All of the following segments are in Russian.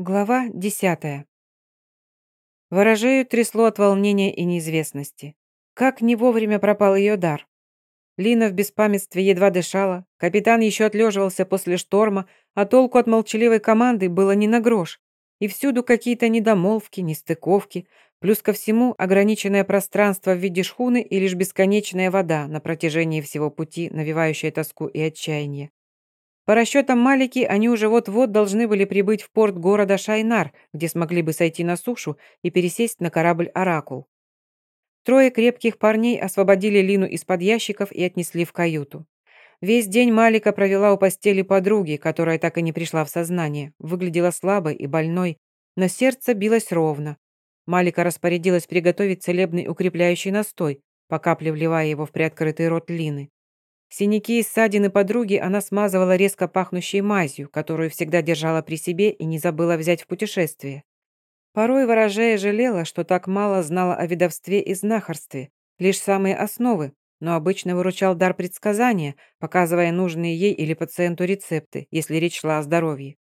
Глава десятая. Ворожею трясло от волнения и неизвестности. Как не вовремя пропал ее дар. Лина в беспамятстве едва дышала, капитан еще отлеживался после шторма, а толку от молчаливой команды было не на грош. И всюду какие-то недомолвки, нестыковки, плюс ко всему ограниченное пространство в виде шхуны и лишь бесконечная вода на протяжении всего пути, навевающая тоску и отчаяние. По расчетам Малики, они уже вот-вот должны были прибыть в порт города Шайнар, где смогли бы сойти на сушу и пересесть на корабль «Оракул». Трое крепких парней освободили Лину из-под ящиков и отнесли в каюту. Весь день Малика провела у постели подруги, которая так и не пришла в сознание, выглядела слабой и больной, но сердце билось ровно. Малика распорядилась приготовить целебный укрепляющий настой, по капле вливая его в приоткрытый рот Лины. Синяки и ссадины подруги она смазывала резко пахнущей мазью, которую всегда держала при себе и не забыла взять в путешествие. Порой ворожея жалела, что так мало знала о ведовстве и знахарстве, лишь самые основы, но обычно выручал дар предсказания, показывая нужные ей или пациенту рецепты, если речь шла о здоровье.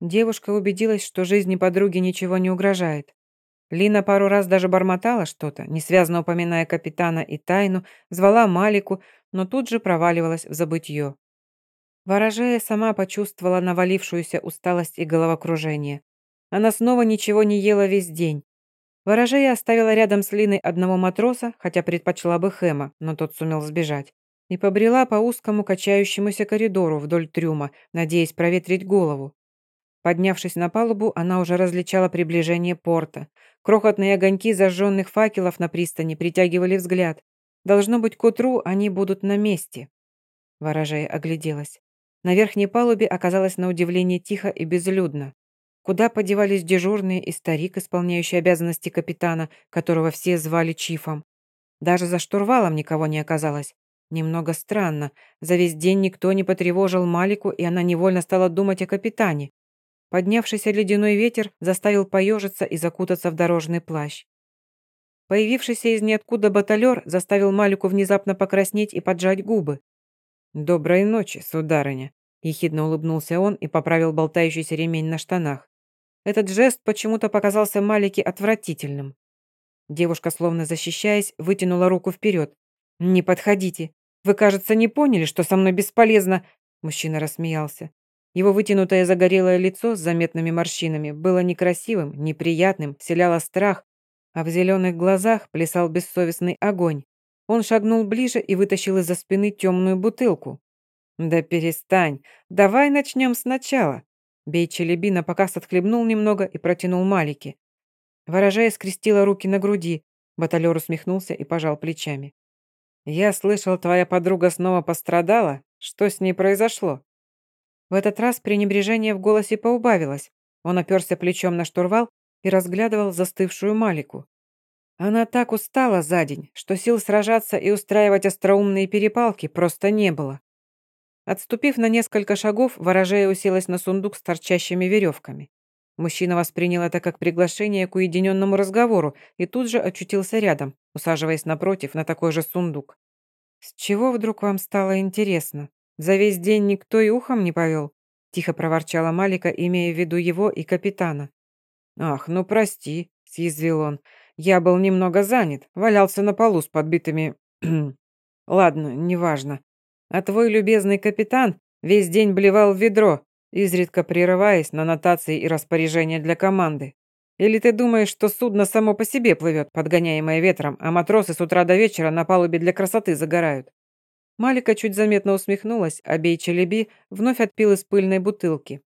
Девушка убедилась, что жизни подруги ничего не угрожает. Лина пару раз даже бормотала что-то, несвязно упоминая капитана и тайну, звала Малику, но тут же проваливалась в забытье. Ворожея сама почувствовала навалившуюся усталость и головокружение. Она снова ничего не ела весь день. Ворожея оставила рядом с Линой одного матроса, хотя предпочла бы Хэма, но тот сумел сбежать, и побрела по узкому качающемуся коридору вдоль трюма, надеясь проветрить голову. Поднявшись на палубу, она уже различала приближение порта. Крохотные огоньки зажженных факелов на пристани притягивали взгляд. Должно быть, к утру они будут на месте. Ворожая огляделась. На верхней палубе оказалось на удивление тихо и безлюдно. Куда подевались дежурные и старик, исполняющий обязанности капитана, которого все звали Чифом? Даже за штурвалом никого не оказалось. Немного странно. За весь день никто не потревожил Малику, и она невольно стала думать о капитане. Поднявшийся ледяной ветер заставил поежиться и закутаться в дорожный плащ. Появившийся из ниоткуда баталер заставил Малику внезапно покраснеть и поджать губы. «Доброй ночи, сударыня», – ехидно улыбнулся он и поправил болтающийся ремень на штанах. Этот жест почему-то показался Малике отвратительным. Девушка, словно защищаясь, вытянула руку вперед. «Не подходите. Вы, кажется, не поняли, что со мной бесполезно...» Мужчина рассмеялся. Его вытянутое загорелое лицо с заметными морщинами было некрасивым, неприятным, вселяло страх, а в зеленых глазах плясал бессовестный огонь. Он шагнул ближе и вытащил из-за спины темную бутылку. «Да перестань! Давай начнем сначала!» Бей Челебина показ отхлебнул немного и протянул Малике. Ворожая скрестила руки на груди. Баталер усмехнулся и пожал плечами. «Я слышал, твоя подруга снова пострадала. Что с ней произошло?» В этот раз пренебрежение в голосе поубавилось. Он оперся плечом на штурвал и разглядывал застывшую Малику. Она так устала за день, что сил сражаться и устраивать остроумные перепалки просто не было. Отступив на несколько шагов, ворожея уселась на сундук с торчащими веревками. Мужчина воспринял это как приглашение к уединенному разговору и тут же очутился рядом, усаживаясь напротив на такой же сундук. «С чего вдруг вам стало интересно?» За весь день никто и ухом не повел?» Тихо проворчала Малика, имея в виду его и капитана. «Ах, ну прости», — съязвил он. «Я был немного занят, валялся на полу с подбитыми... Ладно, неважно. А твой любезный капитан весь день блевал в ведро, изредка прерываясь на нотации и распоряжения для команды. Или ты думаешь, что судно само по себе плывет, подгоняемое ветром, а матросы с утра до вечера на палубе для красоты загорают? Малика чуть заметно усмехнулась, а Бей-Челеби вновь отпил из пыльной бутылки.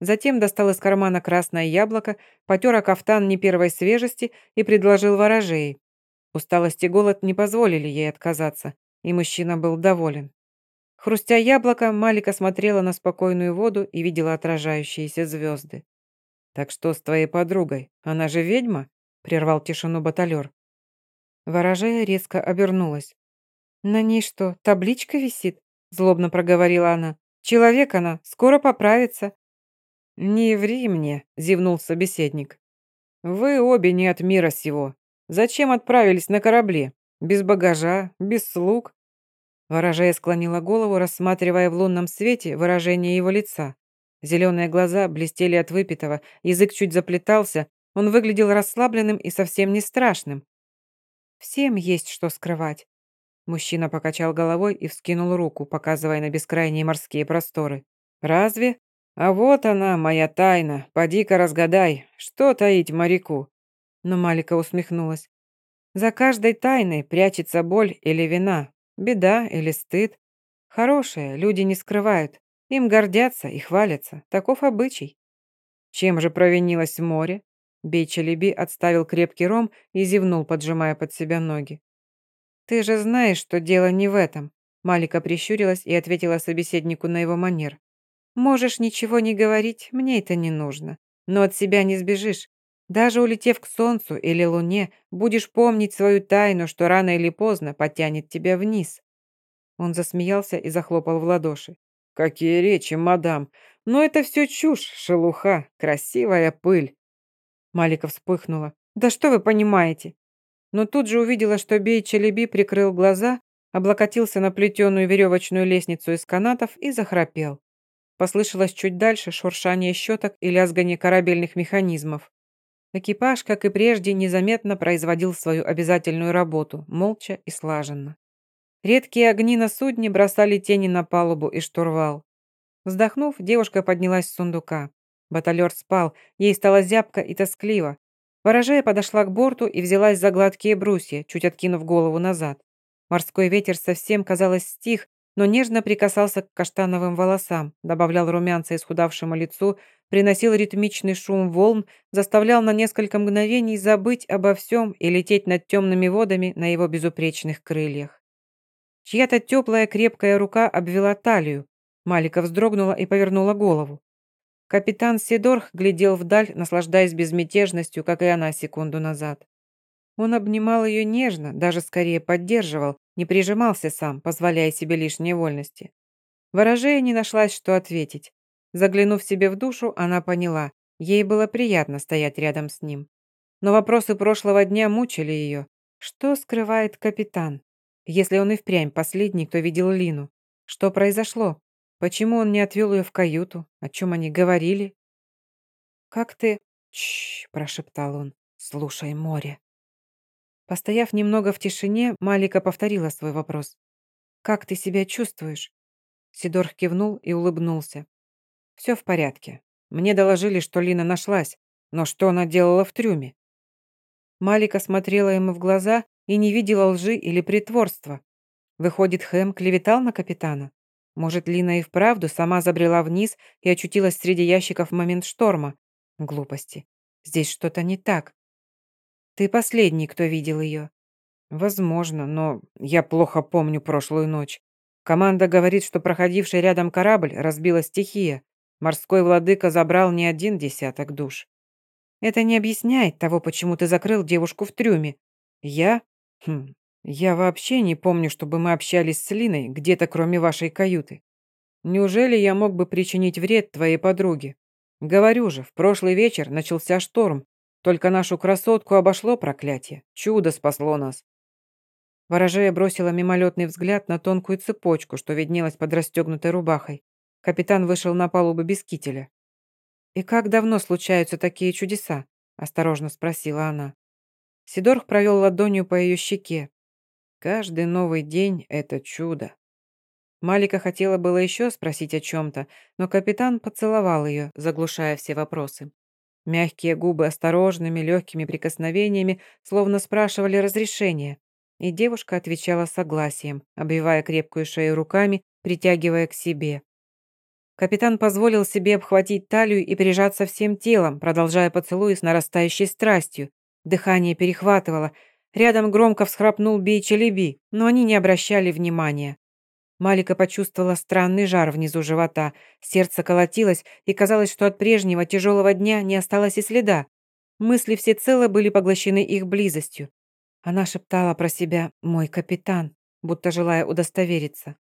Затем достал из кармана красное яблоко, потер о кафтан не первой свежести и предложил ворожей. Усталость и голод не позволили ей отказаться, и мужчина был доволен. Хрустя яблоко, Малика смотрела на спокойную воду и видела отражающиеся звезды. «Так что с твоей подругой? Она же ведьма?» – прервал тишину баталер. Ворожея резко обернулась. «На ней что, табличка висит?» – злобно проговорила она. «Человек она, скоро поправится». «Не ври мне», – зевнул собеседник. «Вы обе не от мира сего. Зачем отправились на корабле? Без багажа, без слуг?» Ворожая склонила голову, рассматривая в лунном свете выражение его лица. Зеленые глаза блестели от выпитого, язык чуть заплетался, он выглядел расслабленным и совсем не страшным. «Всем есть что скрывать». Мужчина покачал головой и вскинул руку, показывая на бескрайние морские просторы. «Разве? А вот она, моя тайна. Поди-ка разгадай, что таить моряку?» Но Малика усмехнулась. «За каждой тайной прячется боль или вина, беда или стыд. Хорошие люди не скрывают, им гордятся и хвалятся. Таков обычай. Чем же провинилось море? Бейчалиби отставил крепкий ром и зевнул, поджимая под себя ноги. «Ты же знаешь, что дело не в этом», Малика прищурилась и ответила собеседнику на его манер. «Можешь ничего не говорить, мне это не нужно. Но от себя не сбежишь. Даже улетев к солнцу или луне, будешь помнить свою тайну, что рано или поздно потянет тебя вниз». Он засмеялся и захлопал в ладоши. «Какие речи, мадам! Но это все чушь, шелуха, красивая пыль!» Малика вспыхнула. «Да что вы понимаете?» Но тут же увидела, что Бей Челеби прикрыл глаза, облокотился на плетеную веревочную лестницу из канатов и захрапел. Послышалось чуть дальше шуршание щеток и лязгание корабельных механизмов. Экипаж, как и прежде, незаметно производил свою обязательную работу, молча и слаженно. Редкие огни на судне бросали тени на палубу и штурвал. Вздохнув, девушка поднялась с сундука. Баталер спал, ей стало зябко и тоскливо. Ворожея подошла к борту и взялась за гладкие брусья, чуть откинув голову назад. Морской ветер совсем, казалось, стих, но нежно прикасался к каштановым волосам, добавлял румянца исхудавшему лицу, приносил ритмичный шум волн, заставлял на несколько мгновений забыть обо всем и лететь над темными водами на его безупречных крыльях. Чья-то теплая крепкая рука обвела талию. Малика вздрогнула и повернула голову. Капитан Сидорх глядел вдаль, наслаждаясь безмятежностью, как и она секунду назад. Он обнимал ее нежно, даже скорее поддерживал, не прижимался сам, позволяя себе лишние вольности. Ворожея не нашлась, что ответить. Заглянув себе в душу, она поняла, ей было приятно стоять рядом с ним. Но вопросы прошлого дня мучили ее. Что скрывает капитан? Если он и впрямь последний, кто видел Лину. Что произошло? Почему он не отвел ее в каюту? О чем они говорили? «Как ты...» Прошептал он. «Слушай, море». Постояв немного в тишине, Малика повторила свой вопрос. «Как ты себя чувствуешь?» Сидорх кивнул и улыбнулся. «Все в порядке. Мне доложили, что Лина нашлась. Но что она делала в трюме?» Малика смотрела ему в глаза и не видела лжи или притворства. Выходит, Хэм клеветал на капитана? Может, Лина и вправду сама забрела вниз и очутилась среди ящиков в момент шторма? Глупости. Здесь что-то не так. Ты последний, кто видел ее. Возможно, но я плохо помню прошлую ночь. Команда говорит, что проходивший рядом корабль разбила стихия. Морской владыка забрал не один десяток душ. Это не объясняет того, почему ты закрыл девушку в трюме. Я? Хм, я вообще не помню, чтобы мы общались с Линой где-то кроме вашей каюты. Неужели я мог бы причинить вред твоей подруге? Говорю же, в прошлый вечер начался шторм. Только нашу красотку обошло проклятие. Чудо спасло нас. Ворожея бросила мимолетный взгляд на тонкую цепочку, что виднелась под расстегнутой рубахой. Капитан вышел на палубу без кителя. «И как давно случаются такие чудеса?» – осторожно спросила она. Сидорх провел ладонью по ее щеке. Каждый новый день — это чудо. Малика хотела было еще спросить о чем-то, но капитан поцеловал ее, заглушая все вопросы. Мягкие губы осторожными, легкими прикосновениями словно спрашивали разрешения, и девушка отвечала согласием, обвивая крепкую шею руками, притягивая к себе. Капитан позволил себе обхватить талию и прижаться всем телом, продолжая поцелуи с нарастающей страстью, Дыхание перехватывало. Рядом громко всхрапнул Бей-Челеби, но они не обращали внимания. Малика почувствовала странный жар внизу живота. Сердце колотилось, и казалось, что от прежнего тяжелого дня не осталось и следа. Мысли всецело были поглощены их близостью. Она шептала про себя «мой капитан», будто желая удостовериться.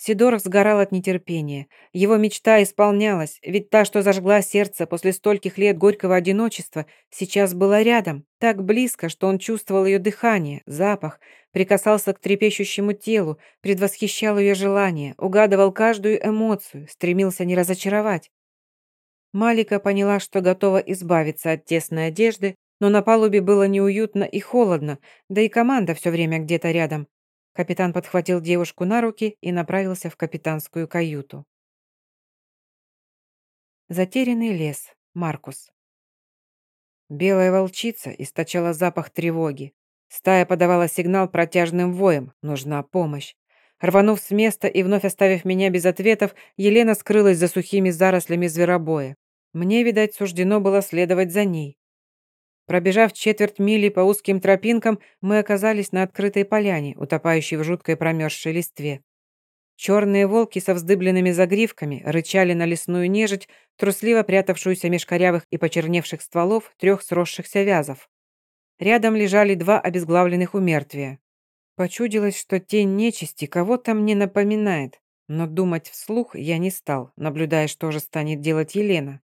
Сидоров сгорал от нетерпения. Его мечта исполнялась, ведь та, что зажгла сердце после стольких лет горького одиночества, сейчас была рядом, так близко, что он чувствовал ее дыхание, запах, прикасался к трепещущему телу, предвосхищал ее желание, угадывал каждую эмоцию, стремился не разочаровать. Малика поняла, что готова избавиться от тесной одежды, но на палубе было неуютно и холодно, да и команда все время где-то рядом. Капитан подхватил девушку на руки и направился в капитанскую каюту. Затерянный лес. Маркус. Белая волчица источала запах тревоги. Стая подавала сигнал протяжным воем. Нужна помощь. Рванув с места и вновь оставив меня без ответов, Елена скрылась за сухими зарослями зверобоя. Мне, видать, суждено было следовать за ней. Пробежав четверть мили по узким тропинкам, мы оказались на открытой поляне, утопающей в жуткой промерзшей листве. Черные волки со вздыбленными загривками рычали на лесную нежить, трусливо прятавшуюся меж корявых и почерневших стволов трех сросшихся вязов. Рядом лежали два обезглавленных умертвия. Почудилось, что тень нечисти кого-то мне напоминает, но думать вслух я не стал, наблюдая, что же станет делать Елена.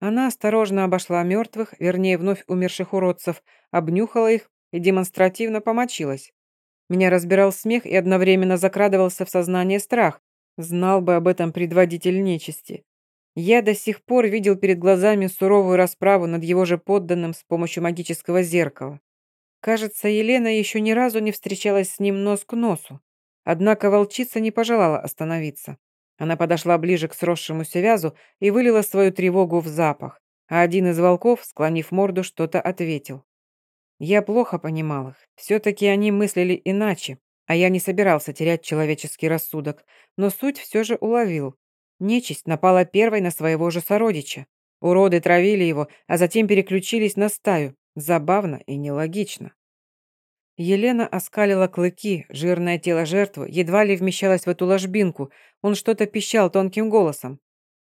Она осторожно обошла мертвых, вернее, вновь умерших уродцев, обнюхала их и демонстративно помочилась. Меня разбирал смех и одновременно закрадывался в сознание страх. Знал бы об этом предводитель нечисти. Я до сих пор видел перед глазами суровую расправу над его же подданным с помощью магического зеркала. Кажется, Елена еще ни разу не встречалась с ним нос к носу. Однако волчица не пожелала остановиться. Она подошла ближе к сросшемуся вязу и вылила свою тревогу в запах, а один из волков, склонив морду, что-то ответил. Я плохо понимал их. Все-таки они мыслили иначе, а я не собирался терять человеческий рассудок, но суть все же уловил. Нечисть напала первой на своего же сородича. Уроды травили его, а затем переключились на стаю. Забавно и нелогично. Елена оскалила клыки, жирное тело жертвы едва ли вмещалось в эту ложбинку, он что-то пищал тонким голосом.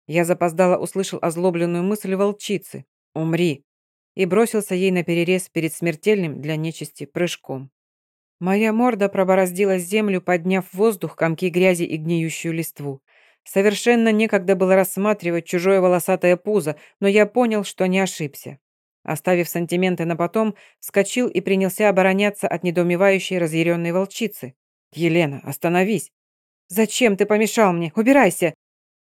Я запоздало услышал озлобленную мысль волчицы «Умри!» и бросился ей на перерез перед смертельным для нечисти прыжком. Моя морда пробороздила землю, подняв в воздух комки грязи и гниющую листву. Совершенно некогда было рассматривать чужое волосатое пузо, но я понял, что не ошибся. Оставив сантименты на потом, вскочил и принялся обороняться от недоумевающей разъяренной волчицы. «Елена, остановись!» «Зачем ты помешал мне? Убирайся!»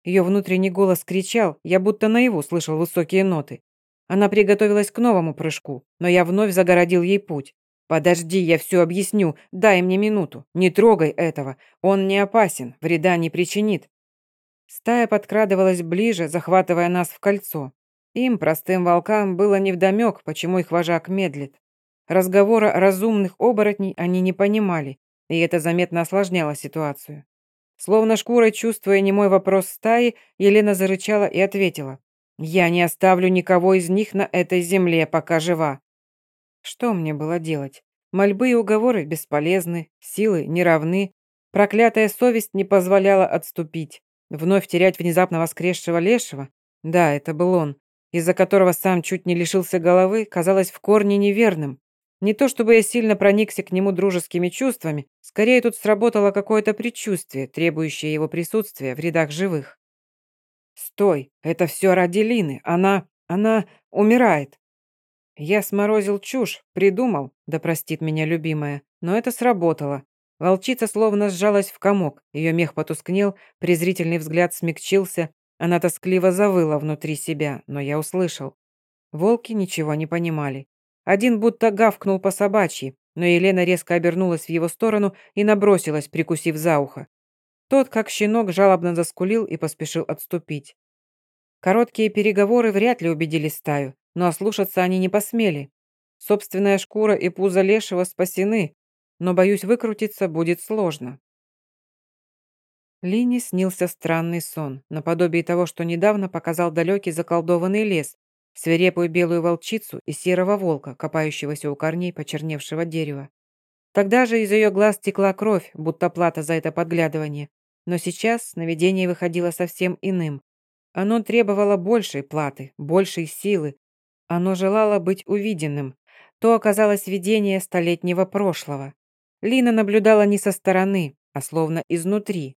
Ее внутренний голос кричал, я будто наяву слышал высокие ноты. Она приготовилась к новому прыжку, но я вновь загородил ей путь. «Подожди, я все объясню. Дай мне минуту. Не трогай этого. Он не опасен, вреда не причинит». Стая подкрадывалась ближе, захватывая нас в кольцо. Им, простым волкам, было невдомек, почему их вожак медлит. Разговора разумных оборотней они не понимали, и это заметно осложняло ситуацию. Словно шкурой чувствуя немой вопрос стаи, Елена зарычала и ответила. «Я не оставлю никого из них на этой земле, пока жива». Что мне было делать? Мольбы и уговоры бесполезны, силы неравны. Проклятая совесть не позволяла отступить. Вновь терять внезапно воскресшего лешего? Да, это был он из-за которого сам чуть не лишился головы, казалось в корне неверным. Не то чтобы я сильно проникся к нему дружескими чувствами, скорее тут сработало какое-то предчувствие, требующее его присутствия в рядах живых. «Стой! Это все ради Лины! Она... она умирает!» Я сморозил чушь, придумал, да простит меня любимая, но это сработало. Волчица словно сжалась в комок, ее мех потускнел, презрительный взгляд смягчился, она тоскливо завыла внутри себя, но я услышал. Волки ничего не понимали. Один будто гавкнул по собачьи, но Елена резко обернулась в его сторону и набросилась, прикусив за ухо. Тот, как щенок, жалобно заскулил и поспешил отступить. Короткие переговоры вряд ли убедили стаю, но ослушаться они не посмели. Собственная шкура и пузо лешего спасены, но, боюсь, выкрутиться будет сложно. Лине снился странный сон, наподобие того, что недавно показал далекий заколдованный лес, свирепую белую волчицу и серого волка, копающегося у корней почерневшего дерева. Тогда же из ее глаз текла кровь, будто плата за это подглядывание. Но сейчас сновидение выходило совсем иным. Оно требовало большей платы, большей силы. Оно желало быть увиденным. То оказалось видение столетнего прошлого. Лина наблюдала не со стороны, а словно изнутри,